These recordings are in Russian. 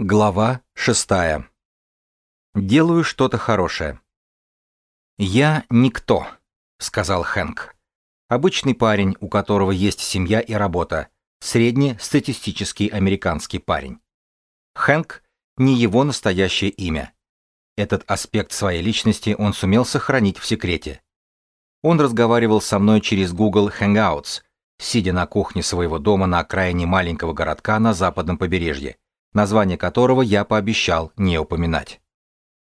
Глава шестая. Делаю что-то хорошее. «Я никто», — сказал Хэнк. Обычный парень, у которого есть семья и работа. Среднестатистический американский парень. Хэнк — не его настоящее имя. Этот аспект своей личности он сумел сохранить в секрете. Он разговаривал со мной через Google Hangouts, сидя на кухне своего дома на окраине маленького городка на западном побережье название которого я пообещал не упоминать.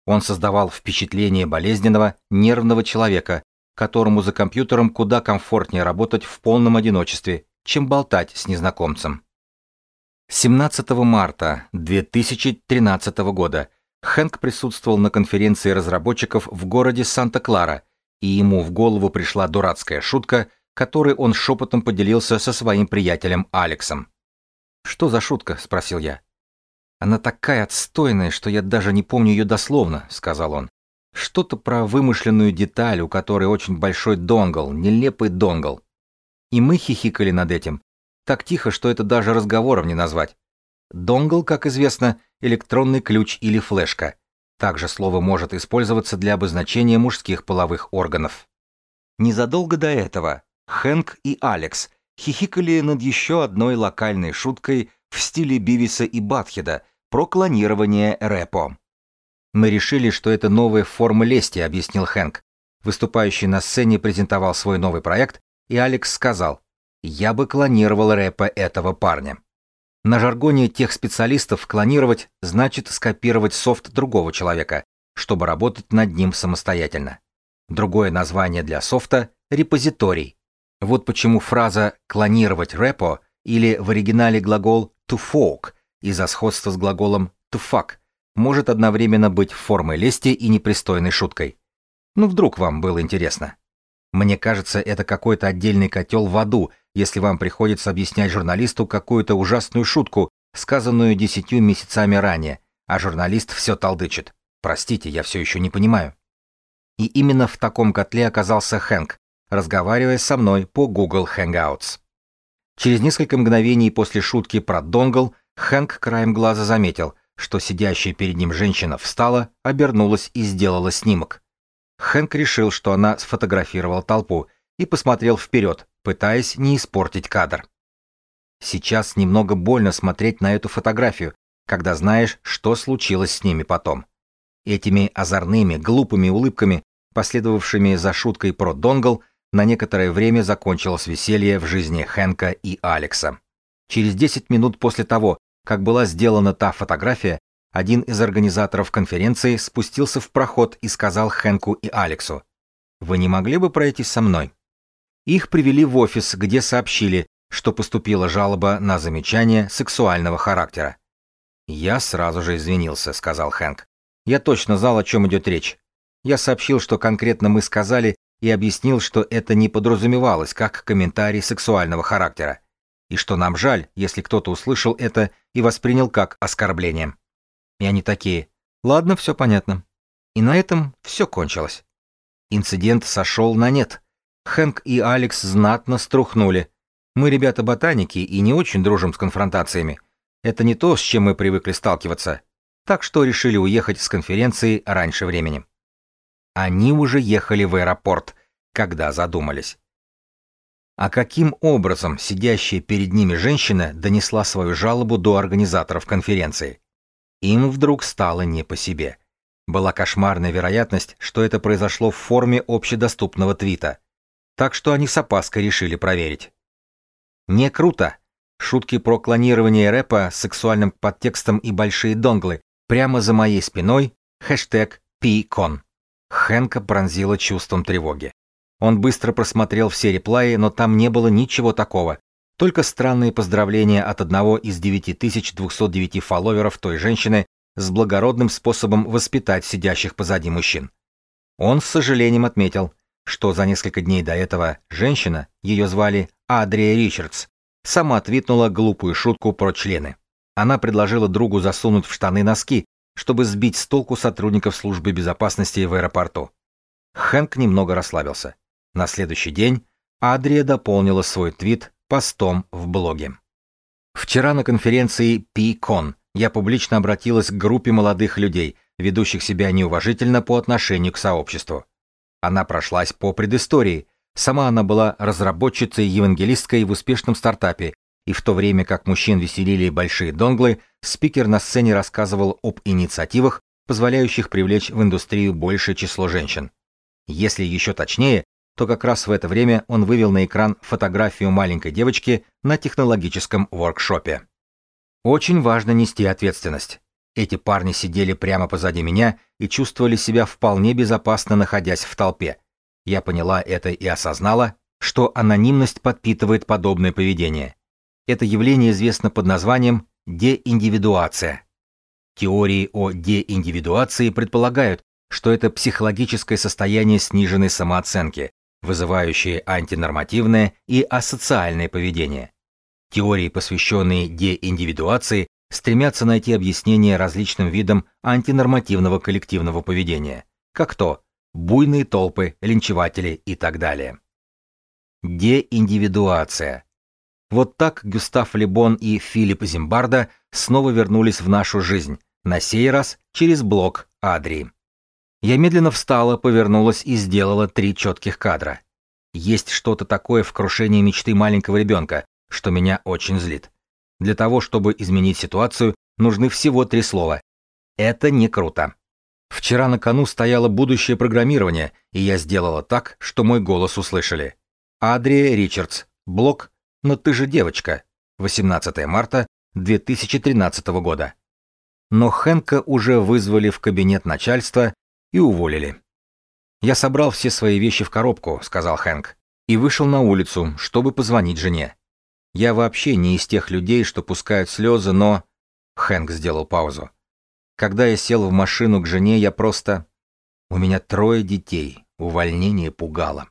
Он создавал впечатление болезненного, нервного человека, которому за компьютером куда комфортнее работать в полном одиночестве, чем болтать с незнакомцем. 17 марта 2013 года Хэнк присутствовал на конференции разработчиков в городе Санта-Клара, и ему в голову пришла дурацкая шутка, которой он шепотом поделился со своим приятелем Алексом. «Что за шутка?» – спросил я. Она такая отстойная, что я даже не помню ее дословно, сказал он. Что-то про вымышленную деталь, у которой очень большой донгл, нелепый донгл. И мы хихикали над этим. Так тихо, что это даже разговором не назвать. Донгл, как известно, электронный ключ или флешка. Также слово может использоваться для обозначения мужских половых органов. Незадолго до этого Хэнк и Алекс хихикали над еще одной локальной шуткой в стиле Бивиса и Батхеда, про клонирование рэпо. Мы решили, что это новая форма лести, объяснил Хэнк. Выступающий на сцене презентовал свой новый проект, и Алекс сказал, я бы клонировал рэпа этого парня. На жаргоне тех специалистов клонировать значит скопировать софт другого человека, чтобы работать над ним самостоятельно. Другое название для софта — репозиторий. Вот почему фраза «клонировать рэпо» или в оригинале глагол «to fork» из-за сходства с глаголом to fuck может одновременно быть формой лести и непристойной шуткой. Ну вдруг вам было интересно. Мне кажется, это какой-то отдельный котел в аду, если вам приходится объяснять журналисту какую-то ужасную шутку, сказанную десятью месяцами ранее, а журналист все толдычит. Простите, я все еще не понимаю. И именно в таком котле оказался Хэнк, разговаривая со мной по Google Hangouts. Через несколько мгновений после шутки про донгл Хэнк краем глаза заметил, что сидящая перед ним женщина встала, обернулась и сделала снимок. Хэнк решил, что она сфотографировала толпу, и посмотрел вперед, пытаясь не испортить кадр. Сейчас немного больно смотреть на эту фотографию, когда знаешь, что случилось с ними потом. Этими озорными, глупыми улыбками, последовавшими за шуткой про Донгл, на некоторое время закончилось веселье в жизни Хэнка и Алекса. Через 10 минут после того, как была сделана та фотография, один из организаторов конференции спустился в проход и сказал Хэнку и Алексу, «Вы не могли бы пройти со мной?» Их привели в офис, где сообщили, что поступила жалоба на замечание сексуального характера. «Я сразу же извинился», — сказал Хэнк. «Я точно знал, о чем идет речь. Я сообщил, что конкретно мы сказали, и объяснил, что это не подразумевалось как комментарий сексуального характера и что нам жаль, если кто-то услышал это и воспринял как оскорбление. И они такие, ладно, все понятно. И на этом все кончилось. Инцидент сошел на нет. Хэнк и Алекс знатно струхнули. Мы ребята-ботаники и не очень дружим с конфронтациями. Это не то, с чем мы привыкли сталкиваться. Так что решили уехать с конференции раньше времени. Они уже ехали в аэропорт, когда задумались. А каким образом сидящая перед ними женщина донесла свою жалобу до организаторов конференции? Им вдруг стало не по себе. Была кошмарная вероятность, что это произошло в форме общедоступного твита. Так что они с опаской решили проверить. Не круто. Шутки про клонирование рэпа с сексуальным подтекстом и большие донглы прямо за моей спиной хэштег PCON. Хэнка пронзила чувством тревоги. Он быстро просмотрел все реплаи, но там не было ничего такого. Только странные поздравления от одного из 9209 фолловеров той женщины с благородным способом воспитать сидящих позади мужчин. Он с сожалением отметил, что за несколько дней до этого женщина, ее звали Адрия Ричардс, сама твитнула глупую шутку про члены. Она предложила другу засунуть в штаны носки, чтобы сбить с толку сотрудников службы безопасности в аэропорту. Хэнк немного расслабился. На следующий день Адрия дополнила свой твит постом в блоге. Вчера на конференции PCON Я публично обратилась к группе молодых людей, ведущих себя неуважительно по отношению к сообществу. Она прошлась по предыстории. Сама она была разработчицей евангелисткой в успешном стартапе, и в то время как мужчин веселили большие донглы, спикер на сцене рассказывал об инициативах, позволяющих привлечь в индустрию большее число женщин. Если еще точнее, то как раз в это время он вывел на экран фотографию маленькой девочки на технологическом воркшопе. Очень важно нести ответственность. Эти парни сидели прямо позади меня и чувствовали себя вполне безопасно, находясь в толпе. Я поняла это и осознала, что анонимность подпитывает подобное поведение. Это явление известно под названием деиндивидуация. Теории о деиндивидуации предполагают, что это психологическое состояние сниженной самооценки, вызывающее антинормативное и асоциальное поведение. Теории, посвященные деиндивидуации, стремятся найти объяснение различным видам антинормативного коллективного поведения, как то буйные толпы, линчеватели и так далее. Деиндивидуация. Вот так Гюстав Лебон и Филипп Зимбарда снова вернулись в нашу жизнь, на сей раз через блок Адри. Я медленно встала, повернулась и сделала три четких кадра. Есть что-то такое в крушении мечты маленького ребенка, что меня очень злит. Для того, чтобы изменить ситуацию, нужны всего три слова. Это не круто. Вчера на кону стояло будущее программирование, и я сделала так, что мой голос услышали. Адрия Ричардс, блог «Но ты же девочка», 18 марта 2013 года. Но Хэнка уже вызвали в кабинет начальства и уволили. «Я собрал все свои вещи в коробку», — сказал Хэнк, и вышел на улицу, чтобы позвонить жене. Я вообще не из тех людей, что пускают слезы, но... Хэнк сделал паузу. Когда я сел в машину к жене, я просто... У меня трое детей, увольнение пугало.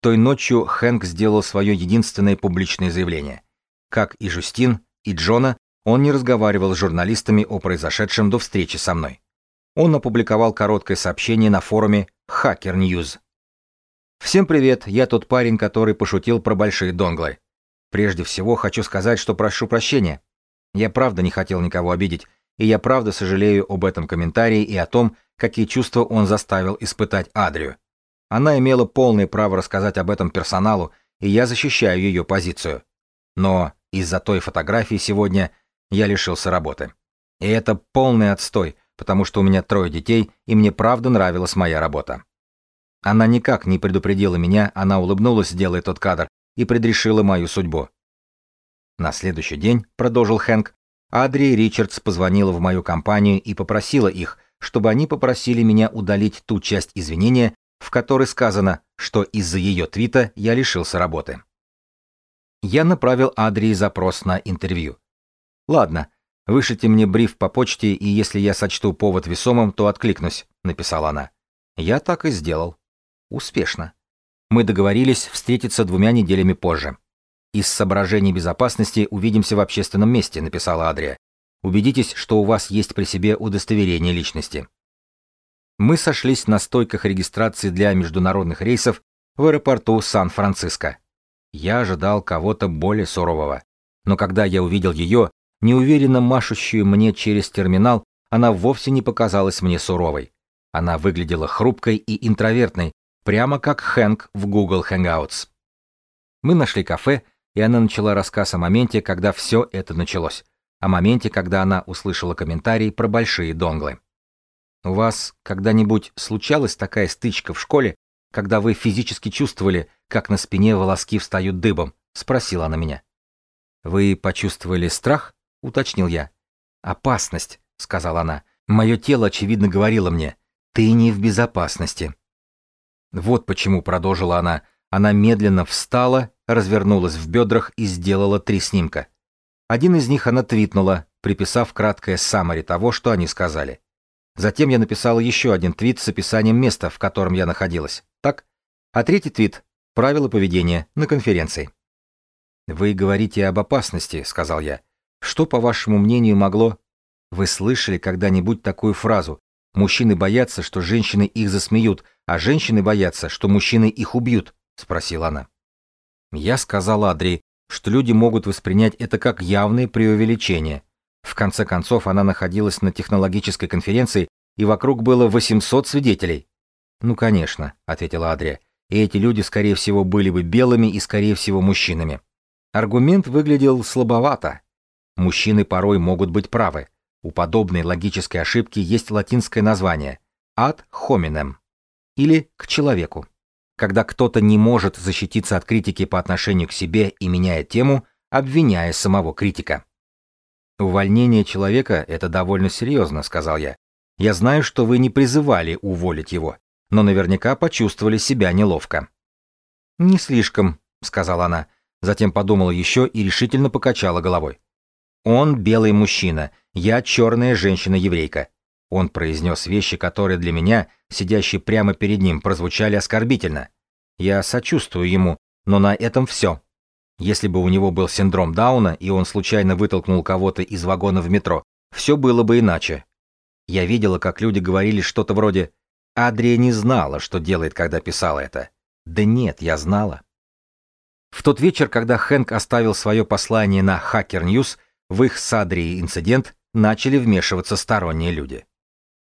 Той ночью Хэнк сделал свое единственное публичное заявление. Как и Жустин, и Джона, он не разговаривал с журналистами о произошедшем до встречи со мной он опубликовал короткое сообщение на форуме Hacker News. Всем привет, я тот парень, который пошутил про большие донглы. Прежде всего хочу сказать, что прошу прощения. Я правда не хотел никого обидеть, и я правда сожалею об этом комментарии и о том, какие чувства он заставил испытать Адрию. Она имела полное право рассказать об этом персоналу, и я защищаю ее позицию. Но из-за той фотографии сегодня я лишился работы. И это полный отстой, потому что у меня трое детей, и мне правда нравилась моя работа. Она никак не предупредила меня, она улыбнулась, делая тот кадр, и предрешила мою судьбу. На следующий день, продолжил Хэнк, Адри Ричардс позвонила в мою компанию и попросила их, чтобы они попросили меня удалить ту часть извинения, в которой сказано, что из-за ее твита я лишился работы. Я направил Адри запрос на интервью. Ладно, Вышлите мне бриф по почте, и если я сочту повод весомым, то откликнусь», — написала она. Я так и сделал. Успешно. Мы договорились встретиться двумя неделями позже. «Из соображений безопасности увидимся в общественном месте», — написала Адрия. «Убедитесь, что у вас есть при себе удостоверение личности». Мы сошлись на стойках регистрации для международных рейсов в аэропорту Сан-Франциско. Я ожидал кого-то более сурового. Но когда я увидел ее, Неуверенно машущую мне через терминал, она вовсе не показалась мне суровой. Она выглядела хрупкой и интровертной, прямо как Хэнк в Google Hangouts. Мы нашли кафе, и она начала рассказ о моменте, когда все это началось. О моменте, когда она услышала комментарий про большие донглы. «У вас когда-нибудь случалась такая стычка в школе, когда вы физически чувствовали, как на спине волоски встают дыбом?» — спросила она меня. «Вы почувствовали страх?» — уточнил я. «Опасность», — сказала она. «Мое тело, очевидно, говорило мне, ты не в безопасности». Вот почему, продолжила она, она медленно встала, развернулась в бедрах и сделала три снимка. Один из них она твитнула, приписав краткое саммари того, что они сказали. Затем я написала еще один твит с описанием места, в котором я находилась. Так? А третий твит — правила поведения на конференции. «Вы говорите об опасности», — сказал я. Что, по вашему мнению, могло... Вы слышали когда-нибудь такую фразу? Мужчины боятся, что женщины их засмеют, а женщины боятся, что мужчины их убьют, спросила она. Я сказала Адри, что люди могут воспринять это как явное преувеличение. В конце концов, она находилась на технологической конференции, и вокруг было 800 свидетелей. «Ну, конечно», — ответила Адрия, — «и эти люди, скорее всего, были бы белыми и, скорее всего, мужчинами». Аргумент выглядел слабовато. Мужчины порой могут быть правы. У подобной логической ошибки есть латинское название «ad hominem» или «к человеку». Когда кто-то не может защититься от критики по отношению к себе и меняет тему, обвиняя самого критика. «Увольнение человека — это довольно серьезно», — сказал я. «Я знаю, что вы не призывали уволить его, но наверняка почувствовали себя неловко». «Не слишком», — сказала она, затем подумала еще и решительно покачала головой. «Он белый мужчина, я черная женщина-еврейка». Он произнес вещи, которые для меня, сидящие прямо перед ним, прозвучали оскорбительно. Я сочувствую ему, но на этом все. Если бы у него был синдром Дауна, и он случайно вытолкнул кого-то из вагона в метро, все было бы иначе. Я видела, как люди говорили что-то вроде «Адрия не знала, что делает, когда писала это». Да нет, я знала. В тот вечер, когда Хэнк оставил свое послание на Hacker News, в их с Адрией инцидент начали вмешиваться сторонние люди.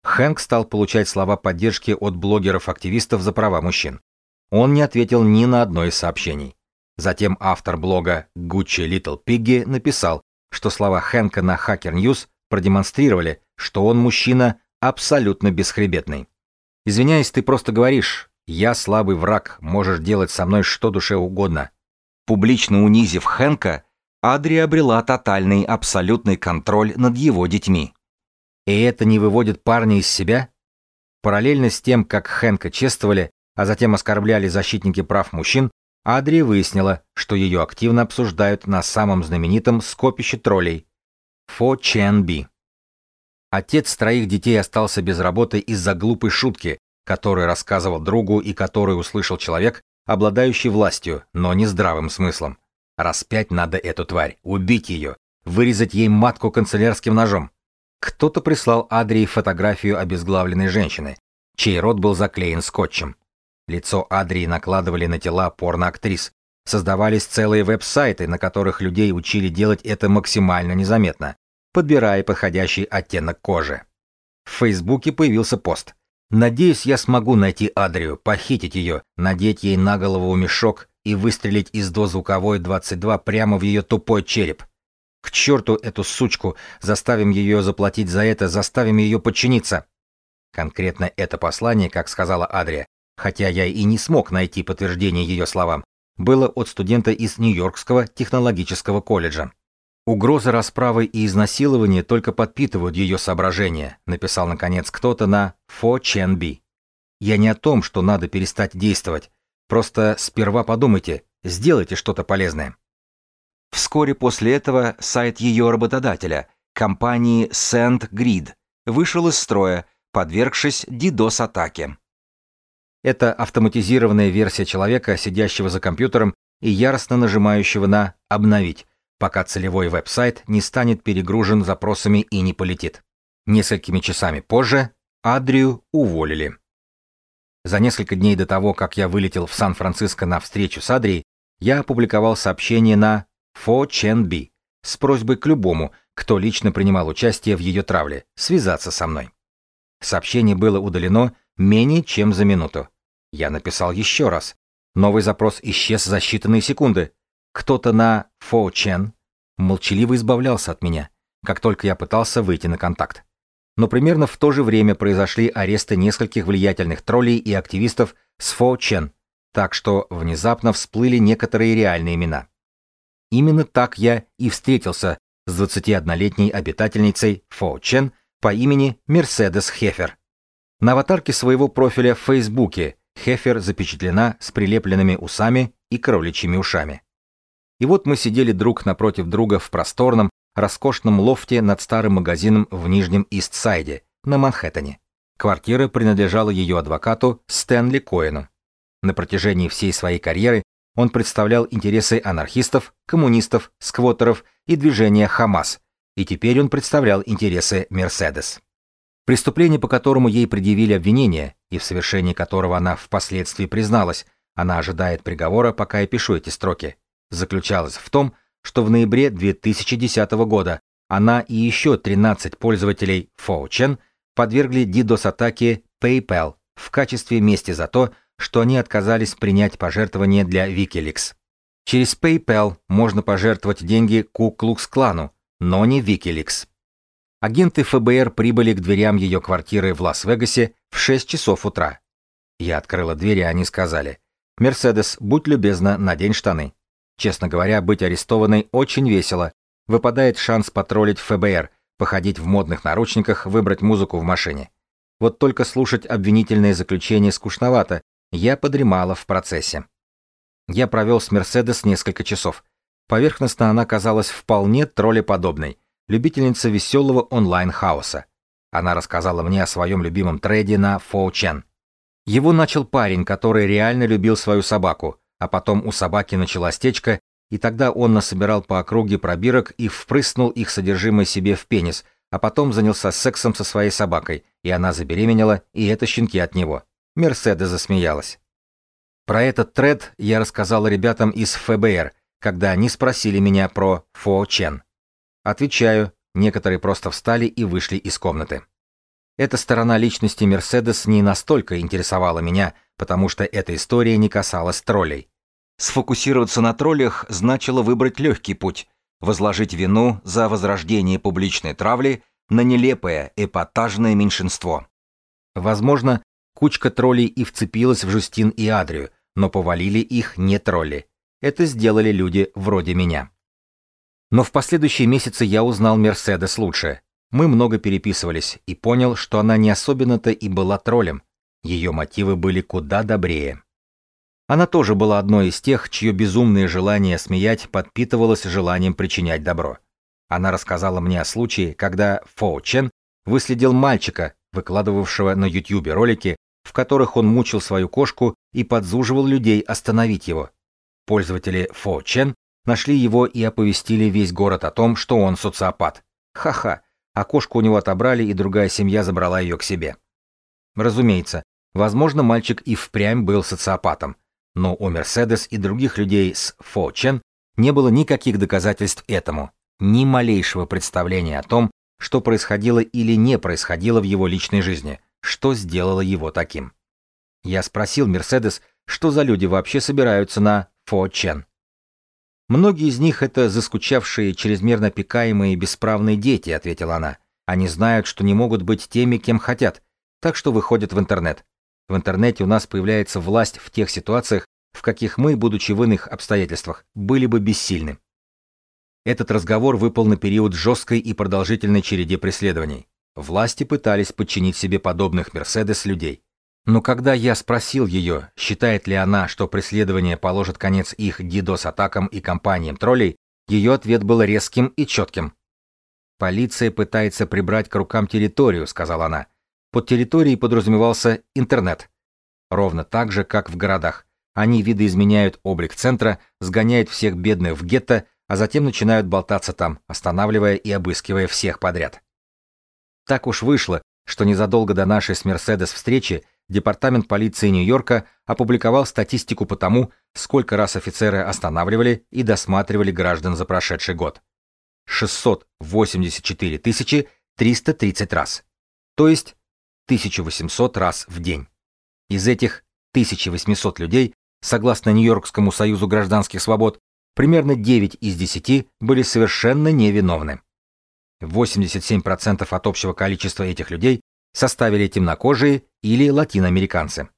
Хэнк стал получать слова поддержки от блогеров-активистов за права мужчин. Он не ответил ни на одно из сообщений. Затем автор блога Gucci Little Piggy написал, что слова Хэнка на Hacker News продемонстрировали, что он мужчина абсолютно бесхребетный. Извиняюсь, ты просто говоришь, я слабый враг, можешь делать со мной что душе угодно. Публично унизив Хэнка, Адри обрела тотальный абсолютный контроль над его детьми. И это не выводит парня из себя? Параллельно с тем, как Хэнка чествовали, а затем оскорбляли защитники прав мужчин, Адри выяснила, что ее активно обсуждают на самом знаменитом скопище троллей – Фо Чен Би. Отец троих детей остался без работы из-за глупой шутки, которую рассказывал другу и которую услышал человек, обладающий властью, но не здравым смыслом. Распять надо эту тварь, убить ее, вырезать ей матку канцелярским ножом. Кто-то прислал Адрии фотографию обезглавленной женщины, чей рот был заклеен скотчем. Лицо Адрии накладывали на тела порноактрис. Создавались целые веб-сайты, на которых людей учили делать это максимально незаметно, подбирая подходящий оттенок кожи. В Фейсбуке появился пост. «Надеюсь, я смогу найти Адрию, похитить ее, надеть ей на голову мешок и выстрелить из дозвуковой 22 прямо в ее тупой череп. К черту эту сучку, заставим ее заплатить за это, заставим ее подчиниться». Конкретно это послание, как сказала Адрия, хотя я и не смог найти подтверждение ее словам, было от студента из Нью-Йоркского технологического колледжа. Угроза расправы и изнасилования только подпитывают ее соображения, написал наконец кто-то на Фо Чен Би. Я не о том, что надо перестать действовать. Просто сперва подумайте, сделайте что-то полезное. Вскоре после этого сайт ее работодателя, компании SendGrid, вышел из строя, подвергшись DDoS-атаке. Это автоматизированная версия человека, сидящего за компьютером и яростно нажимающего на «Обновить», пока целевой веб-сайт не станет перегружен запросами и не полетит. Несколькими часами позже Адрию уволили. За несколько дней до того, как я вылетел в Сан-Франциско на встречу с Адрией, я опубликовал сообщение на Фо Чен Би с просьбой к любому, кто лично принимал участие в ее травле, связаться со мной. Сообщение было удалено Менее чем за минуту. Я написал еще раз. Новый запрос исчез за считанные секунды. Кто-то на Фо Чен молчаливо избавлялся от меня, как только я пытался выйти на контакт. Но примерно в то же время произошли аресты нескольких влиятельных троллей и активистов с Фо Чен, так что внезапно всплыли некоторые реальные имена. Именно так я и встретился с 21-летней обитательницей Фо Чен по имени Мерседес Хефер. На аватарке своего профиля в Фейсбуке Хефер запечатлена с прилепленными усами и кроличьими ушами. И вот мы сидели друг напротив друга в просторном, роскошном лофте над старым магазином в Нижнем Ист-Сайде, на Манхэттене. Квартира принадлежала ее адвокату Стэнли Коэну. На протяжении всей своей карьеры он представлял интересы анархистов, коммунистов, сквоттеров и движения Хамас, и теперь он представлял интересы Мерседес. Преступление, по которому ей предъявили обвинение, и в совершении которого она впоследствии призналась, она ожидает приговора, пока я пишу эти строки, заключалось в том, что в ноябре 2010 года Она и еще 13 пользователей 4chan подвергли DDoS-атаке PayPal в качестве мести за то, что они отказались принять пожертвования для Wikileaks. Через PayPal можно пожертвовать деньги Ку-Клукс-клану, но не Wikileaks. Агенты ФБР прибыли к дверям ее квартиры в Лас-Вегасе в 6 часов утра. Я открыла дверь, и они сказали, «Мерседес, будь любезна, надень штаны». Честно говоря, быть арестованной очень весело. Выпадает шанс потроллить ФБР, походить в модных наручниках, выбрать музыку в машине. Вот только слушать обвинительное заключение скучновато, я подремала в процессе. Я провел с Мерседес несколько часов. Поверхностно она казалась вполне троллеподобной, любительница веселого онлайн-хаоса. Она рассказала мне о своем любимом трейде на 4chan. Его начал парень, который реально любил свою собаку, а потом у собаки началась течка, и тогда он насобирал по округе пробирок и впрыснул их содержимое себе в пенис, а потом занялся сексом со своей собакой, и она забеременела, и это щенки от него. Мерседес засмеялась. Про этот тред я рассказал ребятам из ФБР, когда они спросили меня про Фо Чен. Отвечаю, некоторые просто встали и вышли из комнаты. Эта сторона личности Мерседес не настолько интересовала меня, потому что эта история не касалась троллей. Сфокусироваться на троллях значило выбрать легкий путь, возложить вину за возрождение публичной травли на нелепое, эпатажное меньшинство. Возможно, кучка троллей и вцепилась в Жустин и Адрию, но повалили их не тролли. Это сделали люди вроде меня. Но в последующие месяцы я узнал Мерседес лучше. Мы много переписывались и понял, что она не особенно-то и была троллем. Ее мотивы были куда добрее. Она тоже была одной из тех, чье безумное желание смеять подпитывалось желанием причинять добро. Она рассказала мне о случае, когда Фоу Чен выследил мальчика, выкладывавшего на YouTube ролики, в которых он мучил свою кошку и подзуживал людей остановить его. Пользователи Фо Чен нашли его и оповестили весь город о том, что он социопат. Ха-ха, кошку у него отобрали, и другая семья забрала ее к себе. Разумеется, возможно, мальчик и впрямь был социопатом, но у Мерседес и других людей с Фо Чен не было никаких доказательств этому, ни малейшего представления о том, что происходило или не происходило в его личной жизни, что сделало его таким. Я спросил Мерседес, что за люди вообще собираются на Фо Чен. Многие из них это заскучавшие, чрезмерно пекаемые бесправные дети, ответила она. Они знают, что не могут быть теми, кем хотят, так что выходят в интернет. В интернете у нас появляется власть в тех ситуациях, в каких мы, будучи в иных обстоятельствах, были бы бессильны. Этот разговор выпал на период жесткой и продолжительной череде преследований. Власти пытались подчинить себе подобных Мерседес людей. Но когда я спросил ее, считает ли она, что преследование положит конец их DDoS-атакам и кампаниям троллей, ее ответ был резким и четким. «Полиция пытается прибрать к рукам территорию», — сказала она. Под территорией подразумевался интернет. Ровно так же, как в городах. Они видоизменяют облик центра, сгоняют всех бедных в гетто, а затем начинают болтаться там, останавливая и обыскивая всех подряд. Так уж вышло, что незадолго до нашей с Мерседес встречи Департамент полиции Нью-Йорка опубликовал статистику по тому, сколько раз офицеры останавливали и досматривали граждан за прошедший год. 684 330 раз. То есть 1800 раз в день. Из этих 1800 людей, согласно Нью-Йоркскому союзу гражданских свобод, примерно 9 из 10 были совершенно невиновны. 87% от общего количества этих людей составили темнокожие или латиноамериканцы.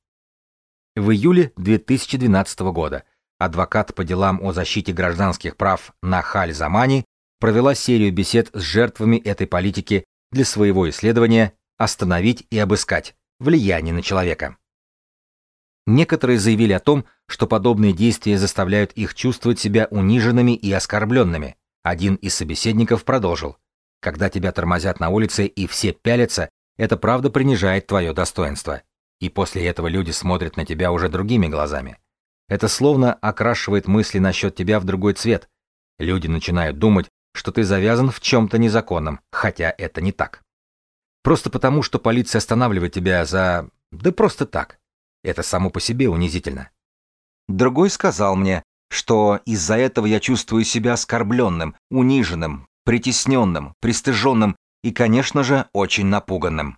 В июле 2012 года адвокат по делам о защите гражданских прав Нахаль Замани провела серию бесед с жертвами этой политики для своего исследования «Остановить и обыскать. Влияние на человека». Некоторые заявили о том, что подобные действия заставляют их чувствовать себя униженными и оскорбленными. Один из собеседников продолжил. Когда тебя тормозят на улице и все пялятся, это правда принижает твое достоинство. И после этого люди смотрят на тебя уже другими глазами. Это словно окрашивает мысли насчет тебя в другой цвет. Люди начинают думать, что ты завязан в чем-то незаконном, хотя это не так. Просто потому, что полиция останавливает тебя за... Да просто так. Это само по себе унизительно. Другой сказал мне, что из-за этого я чувствую себя оскорбленным, униженным, притесненным, пристыженным и, конечно же, очень напуганным.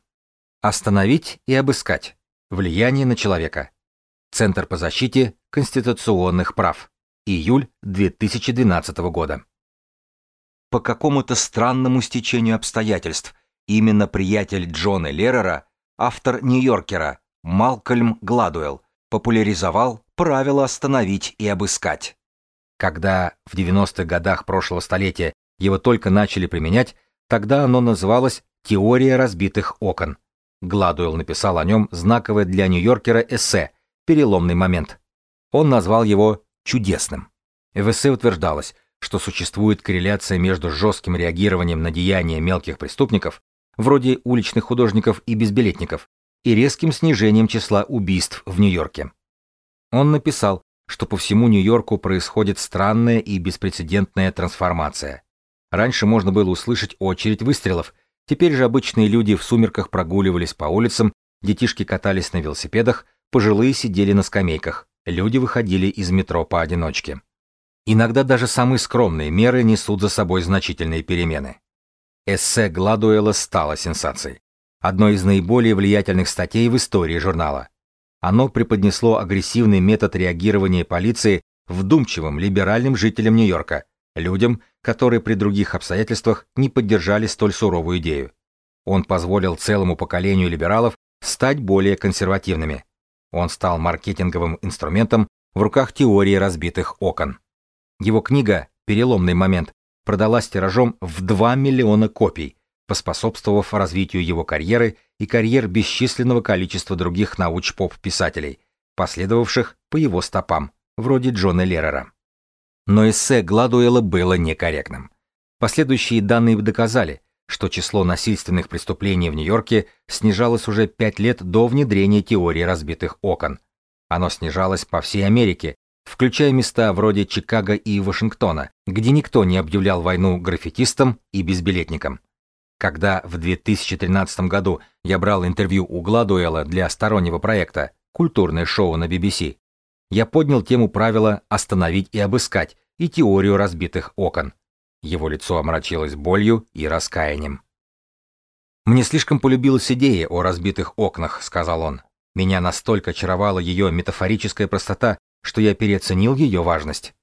Остановить и обыскать. Влияние на человека. Центр по защите конституционных прав. Июль 2012 года. По какому-то странному стечению обстоятельств именно приятель Джона Леррера, автор Нью-Йоркера, Малкольм Гладуэлл, популяризовал правило остановить и обыскать. Когда в 90-х годах прошлого столетия его только начали применять, тогда оно называлось «Теория разбитых окон». Гладуэлл написал о нем знаковое для Нью-Йоркера эссе «Переломный момент». Он назвал его «чудесным». В эссе утверждалось, что существует корреляция между жестким реагированием на деяния мелких преступников, вроде уличных художников и безбилетников, и резким снижением числа убийств в Нью-Йорке. Он написал, что по всему Нью-Йорку происходит странная и беспрецедентная трансформация. Раньше можно было услышать очередь выстрелов, теперь же обычные люди в сумерках прогуливались по улицам, детишки катались на велосипедах, пожилые сидели на скамейках, люди выходили из метро поодиночке. Иногда даже самые скромные меры несут за собой значительные перемены. Эссе Гладуэлла стало сенсацией. Одной из наиболее влиятельных статей в истории журнала. Оно преподнесло агрессивный метод реагирования полиции вдумчивым либеральным жителям Нью-Йорка, людям, которые при других обстоятельствах не поддержали столь суровую идею. Он позволил целому поколению либералов стать более консервативными. Он стал маркетинговым инструментом в руках теории разбитых окон. Его книга «Переломный момент» продалась тиражом в 2 миллиона копий, поспособствовав развитию его карьеры и карьер бесчисленного количества других науч-поп-писателей, последовавших по его стопам, вроде Джона Леррера. Но эссе Гладуэлла было некорректным. Последующие данные доказали, что число насильственных преступлений в Нью-Йорке снижалось уже пять лет до внедрения теории разбитых окон. Оно снижалось по всей Америке, включая места вроде Чикаго и Вашингтона, где никто не объявлял войну граффитистам и безбилетникам. Когда в 2013 году я брал интервью у Гладуэла для стороннего проекта «Культурное шоу на BBC», я поднял тему правила «остановить и обыскать» и теорию разбитых окон. Его лицо омрачилось болью и раскаянием. «Мне слишком полюбилась идея о разбитых окнах», — сказал он. «Меня настолько очаровала ее метафорическая простота, что я переоценил ее важность.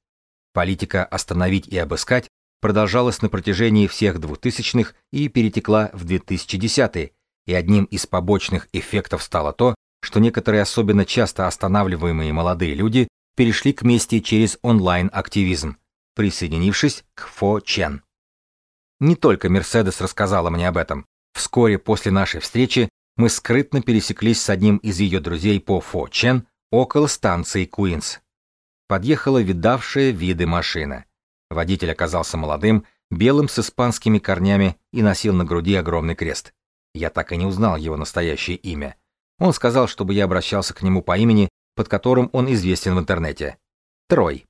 Политика «остановить и обыскать» продолжалась на протяжении всех двухтысячных и перетекла в 2010-е, и одним из побочных эффектов стало то, что некоторые особенно часто останавливаемые молодые люди перешли к мести через онлайн-активизм, присоединившись к Фо Чен. Не только Мерседес рассказала мне об этом. Вскоре после нашей встречи мы скрытно пересеклись с одним из ее друзей по Фо Чен около станции Куинс. Подъехала видавшая виды машина. Водитель оказался молодым, белым с испанскими корнями и носил на груди огромный крест. Я так и не узнал его настоящее имя. Он сказал, чтобы я обращался к нему по имени, под которым он известен в интернете. Трой.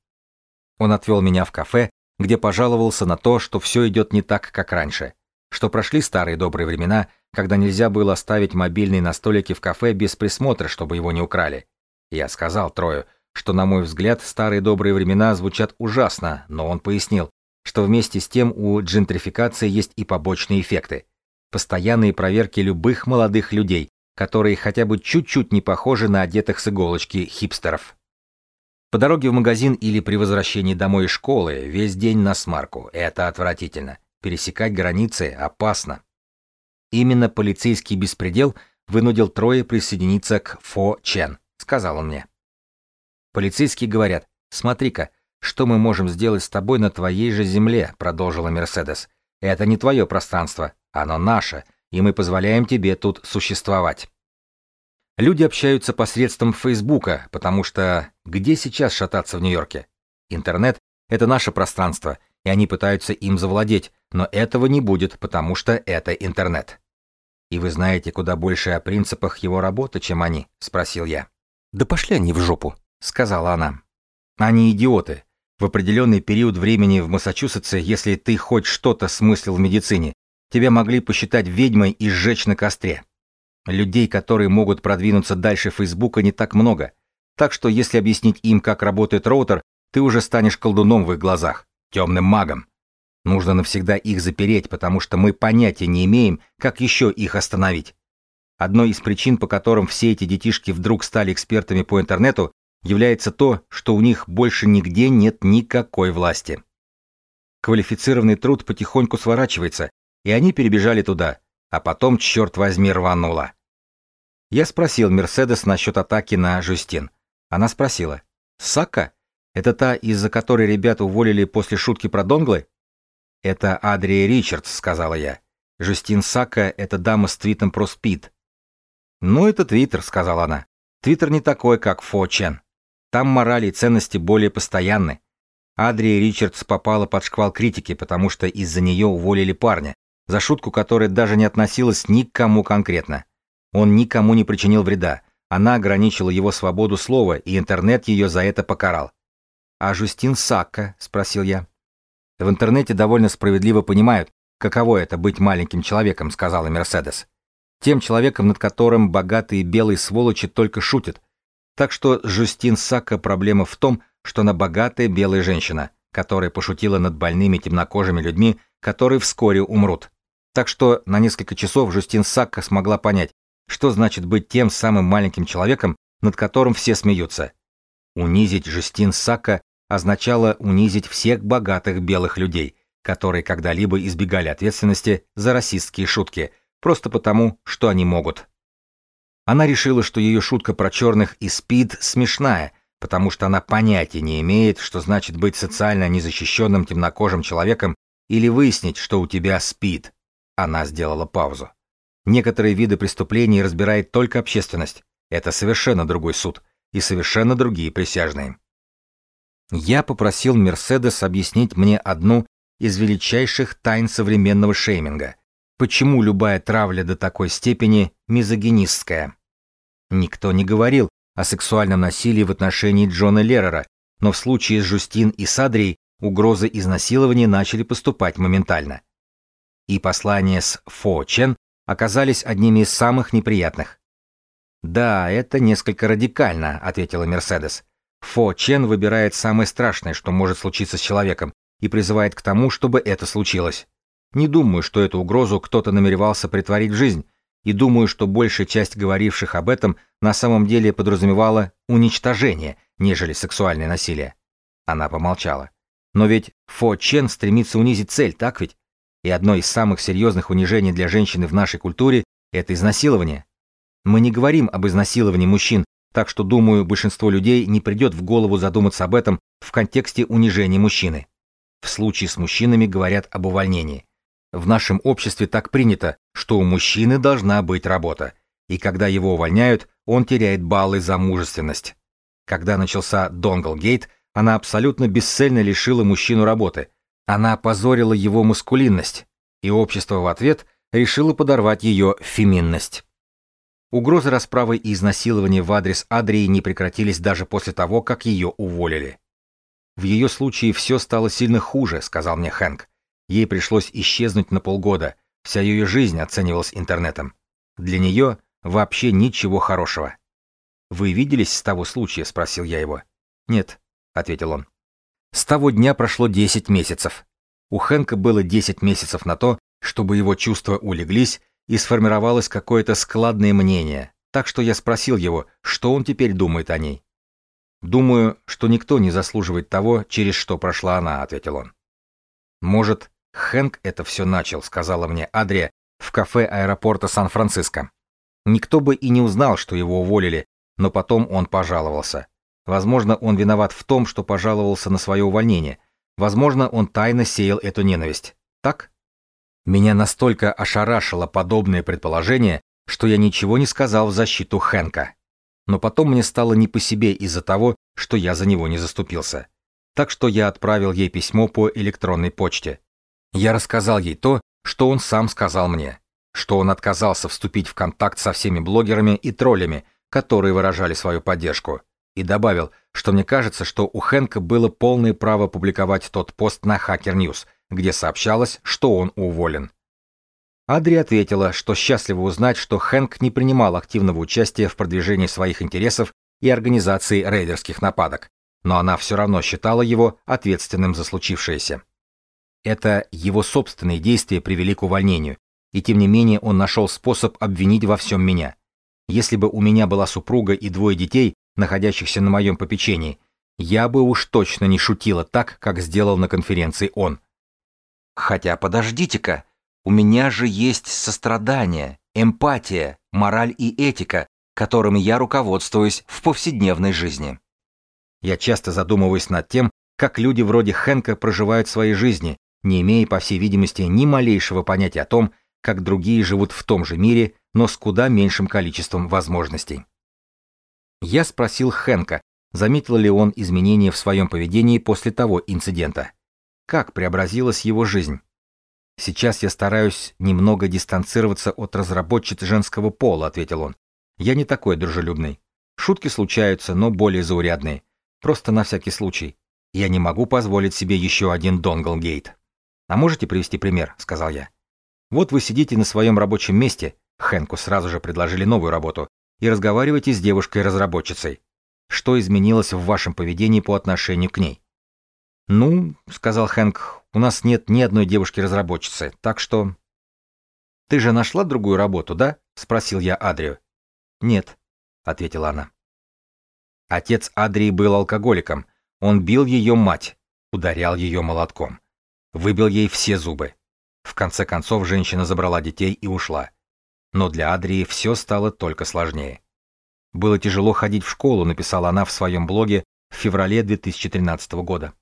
Он отвел меня в кафе, где пожаловался на то, что все идет не так, как раньше, что прошли старые добрые времена, когда нельзя было оставить мобильный на столике в кафе без присмотра, чтобы его не украли. Я сказал Трою, что, на мой взгляд, старые добрые времена звучат ужасно, но он пояснил, что вместе с тем у джентрификации есть и побочные эффекты. Постоянные проверки любых молодых людей, которые хотя бы чуть-чуть не похожи на одетых с иголочки хипстеров. По дороге в магазин или при возвращении домой из школы весь день на смарку. Это отвратительно. Пересекать границы опасно. Именно полицейский беспредел вынудил Трое присоединиться к Фо Чен сказал он мне. Полицейские говорят, смотри-ка, что мы можем сделать с тобой на твоей же земле, продолжила Мерседес. Это не твое пространство, оно наше, и мы позволяем тебе тут существовать. Люди общаются посредством Фейсбука, потому что где сейчас шататься в Нью-Йорке? Интернет — это наше пространство, и они пытаются им завладеть, но этого не будет, потому что это интернет. «И вы знаете куда больше о принципах его работы, чем они?» — спросил я. «Да пошли они в жопу», — сказала она. «Они идиоты. В определенный период времени в Массачусетсе, если ты хоть что-то смыслил в медицине, тебя могли посчитать ведьмой и сжечь на костре. Людей, которые могут продвинуться дальше Фейсбука, не так много. Так что если объяснить им, как работает роутер, ты уже станешь колдуном в их глазах, темным магом. Нужно навсегда их запереть, потому что мы понятия не имеем, как еще их остановить. Одной из причин, по которым все эти детишки вдруг стали экспертами по интернету, является то, что у них больше нигде нет никакой власти. Квалифицированный труд потихоньку сворачивается, и они перебежали туда, а потом, черт возьми, рвануло. Я спросил Мерседес насчет атаки на Жюстин. Она спросила, «Сака? Это та, из-за которой ребят уволили после шутки про донглы?» «Это Адрия Ричардс», — сказала я. «Жюстин Сака — это дама с твитом про спид». «Ну, это твиттер», — сказала она. «Твиттер не такой, как Фо Чен. Там морали и ценности более постоянны. Адрия Ричардс попала под шквал критики, потому что из-за нее уволили парня, за шутку, которая даже не относилась ни к кому конкретно. Он никому не причинил вреда, она ограничила его свободу слова, и интернет ее за это покарал. «А Жустин Сакка?» — спросил я. В интернете довольно справедливо понимают, каково это быть маленьким человеком, сказала Мерседес. Тем человеком, над которым богатые белые сволочи только шутят. Так что Жустин Сакка проблема в том, что она богатая белая женщина, которая пошутила над больными темнокожими людьми, которые вскоре умрут. Так что на несколько часов Жустин Сакка смогла понять, что значит быть тем самым маленьким человеком, над которым все смеются. Унизить Жустин Сакка означало унизить всех богатых белых людей, которые когда-либо избегали ответственности за расистские шутки, просто потому, что они могут. Она решила, что ее шутка про черных и спид смешная, потому что она понятия не имеет, что значит быть социально незащищенным темнокожим человеком или выяснить, что у тебя спид. Она сделала паузу. Некоторые виды преступлений разбирает только общественность. Это совершенно другой суд и совершенно другие присяжные. Я попросил Мерседес объяснить мне одну из величайших тайн современного шейминга. Почему любая травля до такой степени мизогинистская? Никто не говорил о сексуальном насилии в отношении Джона Леррера, но в случае с Жустин и Садрией угрозы изнасилования начали поступать моментально. И послания с Фо Чен оказались одними из самых неприятных. «Да, это несколько радикально», — ответила Мерседес. Фо Чен выбирает самое страшное, что может случиться с человеком, и призывает к тому, чтобы это случилось. Не думаю, что эту угрозу кто-то намеревался притворить в жизнь, и думаю, что большая часть говоривших об этом на самом деле подразумевала уничтожение, нежели сексуальное насилие. Она помолчала. Но ведь Фо Чен стремится унизить цель, так ведь? И одно из самых серьезных унижений для женщины в нашей культуре – это изнасилование. Мы не говорим об изнасиловании мужчин, так что, думаю, большинство людей не придет в голову задуматься об этом в контексте унижения мужчины. В случае с мужчинами говорят об увольнении. В нашем обществе так принято, что у мужчины должна быть работа, и когда его увольняют, он теряет баллы за мужественность. Когда начался Донглгейт, она абсолютно бесцельно лишила мужчину работы. Она опозорила его маскулинность, и общество в ответ решило подорвать ее феминность. Угрозы расправы и изнасилования в адрес Адрии не прекратились даже после того, как ее уволили. В ее случае все стало сильно хуже, сказал мне Хэнк. Ей пришлось исчезнуть на полгода, вся ее жизнь оценивалась интернетом. Для нее вообще ничего хорошего. «Вы виделись с того случая?» — спросил я его. «Нет», — ответил он. С того дня прошло 10 месяцев. У Хэнка было 10 месяцев на то, чтобы его чувства улеглись и сформировалось какое-то складное мнение, так что я спросил его, что он теперь думает о ней. «Думаю, что никто не заслуживает того, через что прошла она», — ответил он. «Может, Хэнк это все начал», — сказала мне Адрия в кафе аэропорта Сан-Франциско. Никто бы и не узнал, что его уволили, но потом он пожаловался. Возможно, он виноват в том, что пожаловался на свое увольнение. Возможно, он тайно сеял эту ненависть. Так? Меня настолько ошарашило подобное предположение, что я ничего не сказал в защиту Хэнка. Но потом мне стало не по себе из-за того, что я за него не заступился. Так что я отправил ей письмо по электронной почте. Я рассказал ей то, что он сам сказал мне, что он отказался вступить в контакт со всеми блогерами и троллями, которые выражали свою поддержку, и добавил, что мне кажется, что у Хэнка было полное право публиковать тот пост на Hacker News – где сообщалось, что он уволен. Адри ответила, что счастлива узнать, что Хэнк не принимал активного участия в продвижении своих интересов и организации рейдерских нападок, но она все равно считала его ответственным за случившееся. Это его собственные действия привели к увольнению, и тем не менее он нашел способ обвинить во всем меня. Если бы у меня была супруга и двое детей, находящихся на моем попечении, я бы уж точно не шутила так, как сделал на конференции он. Хотя подождите-ка, у меня же есть сострадание, эмпатия, мораль и этика, которыми я руководствуюсь в повседневной жизни. Я часто задумываюсь над тем, как люди вроде Хэнка проживают свои жизни, не имея, по всей видимости, ни малейшего понятия о том, как другие живут в том же мире, но с куда меньшим количеством возможностей. Я спросил Хэнка, заметил ли он изменения в своем поведении после того инцидента. Как преобразилась его жизнь? Сейчас я стараюсь немного дистанцироваться от разработчиц женского пола, ответил он. Я не такой дружелюбный. Шутки случаются, но более заурядные. Просто на всякий случай. Я не могу позволить себе еще один Донглгейт. А можете привести пример, сказал я. Вот вы сидите на своем рабочем месте, Хэнку сразу же предложили новую работу, и разговариваете с девушкой-разработчицей. Что изменилось в вашем поведении по отношению к ней? Ну, сказал Хэнк, у нас нет ни одной девушки-разработчицы, так что... Ты же нашла другую работу, да? Спросил я Адрию. Нет, ответила она. Отец Адрии был алкоголиком. Он бил ее мать, ударял ее молотком. Выбил ей все зубы. В конце концов женщина забрала детей и ушла. Но для Адрии все стало только сложнее. Было тяжело ходить в школу, написала она в своем блоге в феврале 2013 года.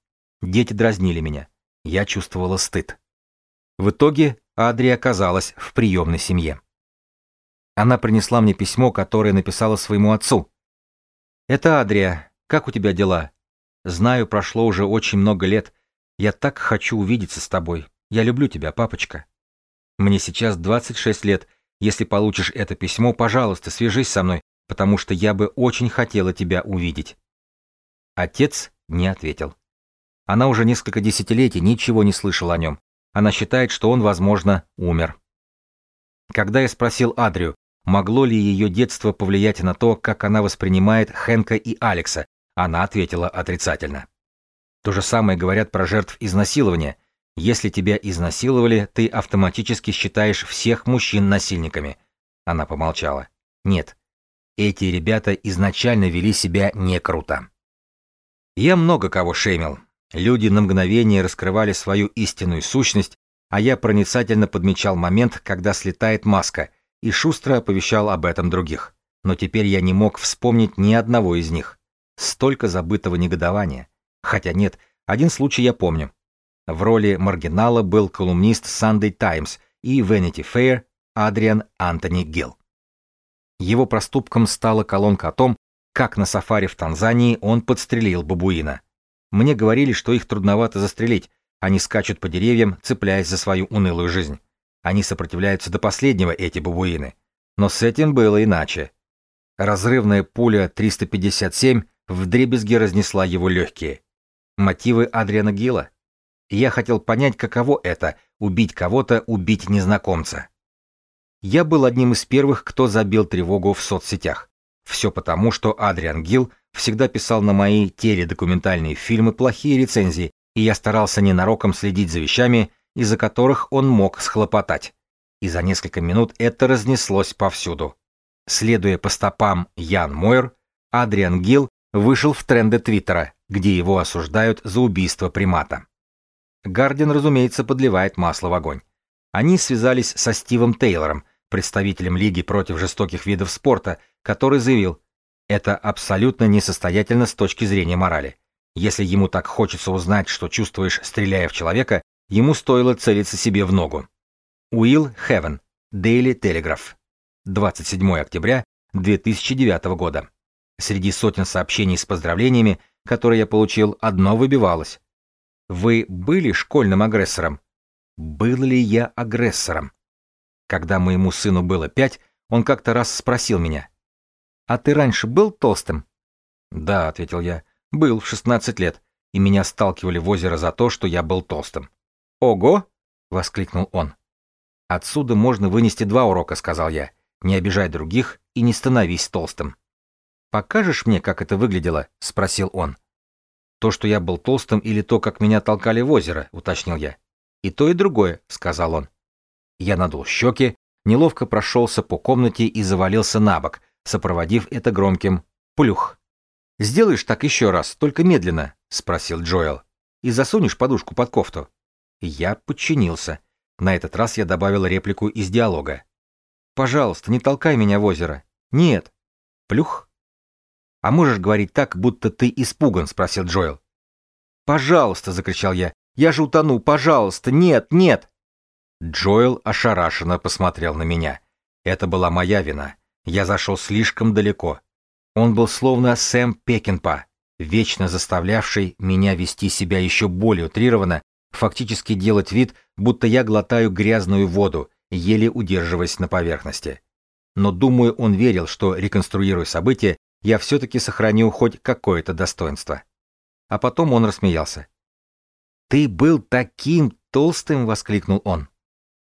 Дети дразнили меня. Я чувствовала стыд. В итоге Адрия оказалась в приемной семье. Она принесла мне письмо, которое написала своему отцу. «Это Адрия. Как у тебя дела? Знаю, прошло уже очень много лет. Я так хочу увидеться с тобой. Я люблю тебя, папочка. Мне сейчас 26 лет. Если получишь это письмо, пожалуйста, свяжись со мной, потому что я бы очень хотела тебя увидеть». Отец не ответил. Она уже несколько десятилетий ничего не слышала о нем. Она считает, что он, возможно, умер. Когда я спросил Адрию, могло ли ее детство повлиять на то, как она воспринимает Хэнка и Алекса, она ответила отрицательно. То же самое говорят про жертв изнасилования. Если тебя изнасиловали, ты автоматически считаешь всех мужчин насильниками. Она помолчала. Нет. Эти ребята изначально вели себя не круто. Я много кого шеймил, Люди на мгновение раскрывали свою истинную сущность, а я проницательно подмечал момент, когда слетает маска, и шустро оповещал об этом других. Но теперь я не мог вспомнить ни одного из них. Столько забытого негодования. Хотя нет, один случай я помню. В роли маргинала был колумнист Sunday Times и Vanity Fair Адриан Антони Гилл. Его проступком стала колонка о том, как на сафари в Танзании он подстрелил бабуина. Мне говорили, что их трудновато застрелить. Они скачут по деревьям, цепляясь за свою унылую жизнь. Они сопротивляются до последнего, эти бабуины. Но с этим было иначе. Разрывная пуля 357 вдребезги разнесла его легкие. Мотивы Адриана Гилла? Я хотел понять, каково это — убить кого-то, убить незнакомца. Я был одним из первых, кто забил тревогу в соцсетях. Все потому, что Адриан Гилл всегда писал на мои теледокументальные фильмы плохие рецензии, и я старался ненароком следить за вещами, из-за которых он мог схлопотать. И за несколько минут это разнеслось повсюду. Следуя по стопам Ян Мойер, Адриан Гилл вышел в тренды Твиттера, где его осуждают за убийство примата. Гардиан, разумеется, подливает масло в огонь. Они связались со Стивом Тейлором, представителем Лиги против жестоких видов спорта, который заявил, это абсолютно несостоятельно с точки зрения морали. Если ему так хочется узнать, что чувствуешь, стреляя в человека, ему стоило целиться себе в ногу. Уилл Хевен, Daily Telegraph, 27 октября 2009 года. Среди сотен сообщений с поздравлениями, которые я получил, одно выбивалось. Вы были школьным агрессором? Был ли я агрессором? Когда моему сыну было пять, он как-то раз спросил меня, «А ты раньше был толстым?» «Да», — ответил я, — «был в 16 лет, и меня сталкивали в озеро за то, что я был толстым». «Ого!» — воскликнул он. «Отсюда можно вынести два урока», — сказал я. «Не обижай других и не становись толстым». «Покажешь мне, как это выглядело?» — спросил он. «То, что я был толстым, или то, как меня толкали в озеро?» — уточнил я. «И то, и другое», — сказал он. Я надул щеки, неловко прошелся по комнате и завалился на бок, сопроводив это громким «плюх». «Сделаешь так еще раз, только медленно», — спросил Джоэл. «И засунешь подушку под кофту». Я подчинился. На этот раз я добавил реплику из диалога. «Пожалуйста, не толкай меня в озеро». «Нет». «Плюх». «А можешь говорить так, будто ты испуган?» — спросил Джоэл. «Пожалуйста!» — закричал я. «Я же утону! Пожалуйста! Нет! Нет!» Джоэл ошарашенно посмотрел на меня. Это была моя вина. Я зашел слишком далеко. Он был словно Сэм Пекинпа, вечно заставлявший меня вести себя еще более утрированно, фактически делать вид, будто я глотаю грязную воду, еле удерживаясь на поверхности. Но думаю, он верил, что, реконструируя события, я все-таки сохраню хоть какое-то достоинство. А потом он рассмеялся. «Ты был таким толстым!» — воскликнул он.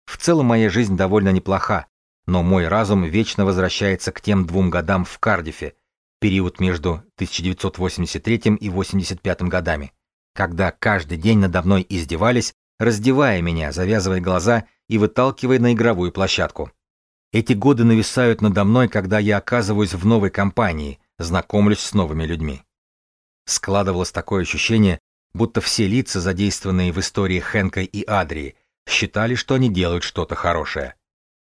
В целом моя жизнь довольно неплоха, но мой разум вечно возвращается к тем двум годам в Кардифе, период между 1983 и 85 годами, когда каждый день надо мной издевались, раздевая меня, завязывая глаза и выталкивая на игровую площадку. Эти годы нависают надо мной, когда я оказываюсь в новой компании, знакомлюсь с новыми людьми. Складывалось такое ощущение, будто все лица, задействованные в истории Хэнка и Адрии, считали, что они делают что-то хорошее.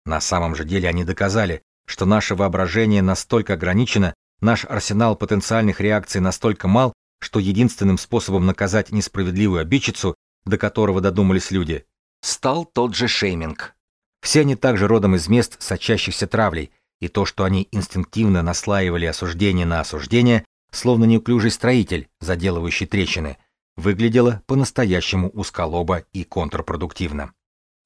На самом же деле они доказали, что наше воображение настолько ограничено, Наш арсенал потенциальных реакций настолько мал, что единственным способом наказать несправедливую обидчицу, до которого додумались люди, стал тот же шейминг. Все они также родом из мест, сочащихся травлей, и то, что они инстинктивно наслаивали осуждение на осуждение, словно неуклюжий строитель, заделывающий трещины, выглядело по-настоящему узколобо и контрпродуктивно.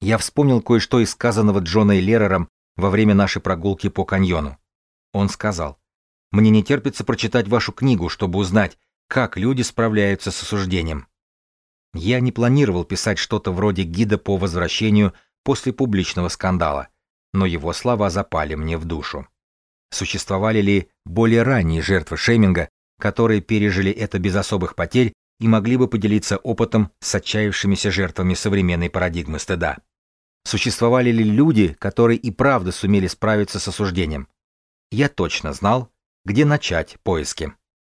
Я вспомнил кое-что из сказанного Джоной Лерером во время нашей прогулки по каньону. Он сказал, мне не терпится прочитать вашу книгу, чтобы узнать, как люди справляются с осуждением. Я не планировал писать что-то вроде гида по возвращению после публичного скандала, но его слова запали мне в душу. Существовали ли более ранние жертвы шейминга, которые пережили это без особых потерь и могли бы поделиться опытом с отчаявшимися жертвами современной парадигмы стыда? Существовали ли люди, которые и правда сумели справиться с осуждением? Я точно знал, где начать поиски.